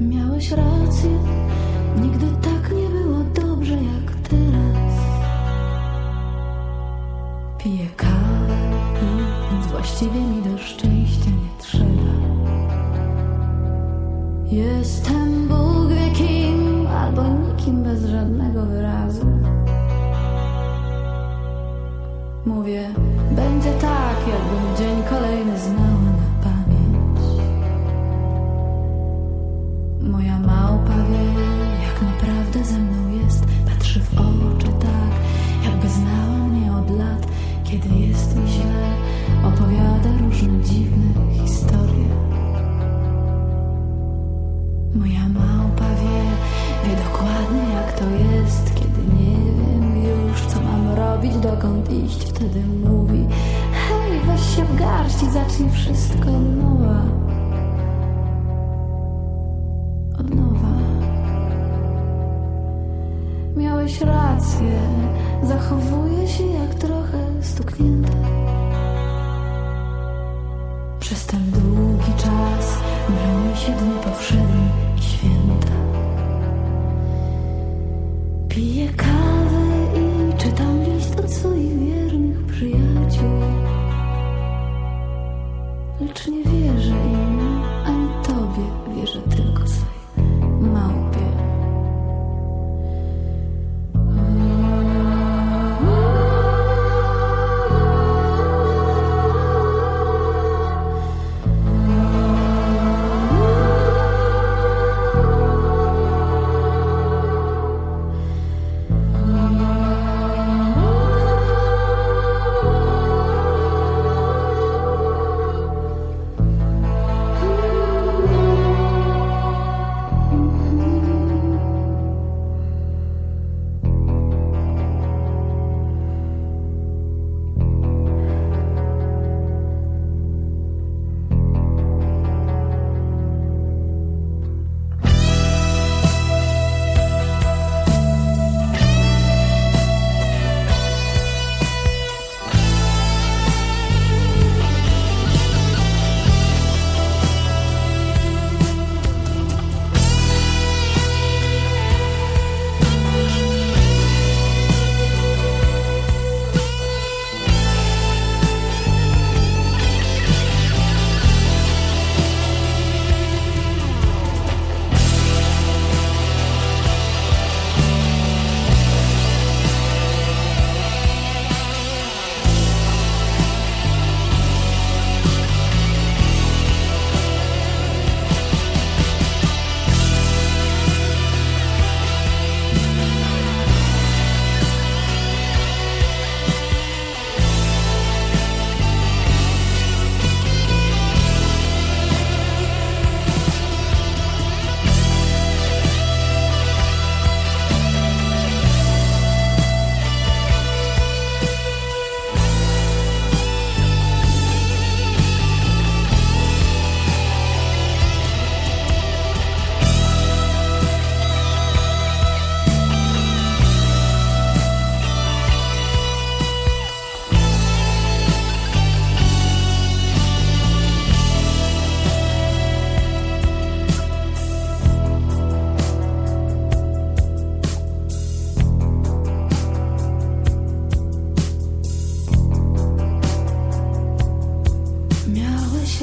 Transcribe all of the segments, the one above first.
Miałeś rację, nigdy tak nie było dobrze jak teraz. Piję kawę, więc właściwie mi do szczęścia nie trzeba. Jestem Bóg wie kim, albo nikim bez żadnego wyrazu. Mówię, Moja małpa wie, jak naprawdę ze mną jest. Patrzy w oczy tak, jakby znała mnie od lat. Kiedy jest mi źle, opowiada różne dziwne historie. Moja małpa wie, wie dokładnie jak to jest, kiedy nie wiem już co mam robić, dokąd iść. Wtedy mówi: Hej, weź się w garść i zacznij wszystko nowa. Od nowa. Miałeś rację, zachowuję się jak trochę stuknięta. Przez ten długi czas mylą mi się dni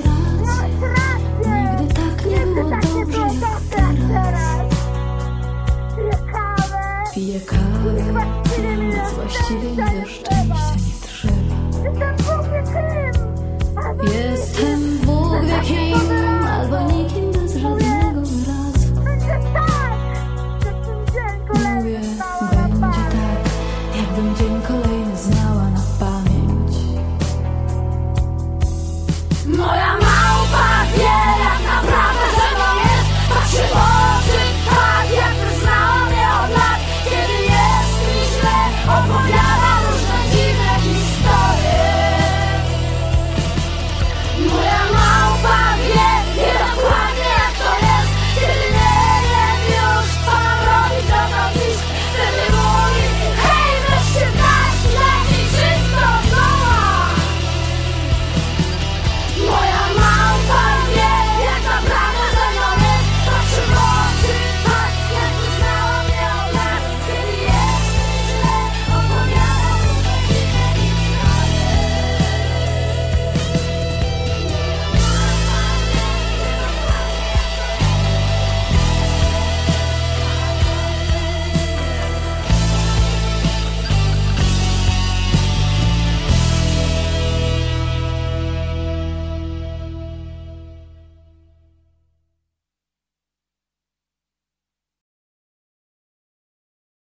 miałeś rację. Nigdy tak nie było dobrze jak teraz. Piję kawę, piję właściwie deszczem.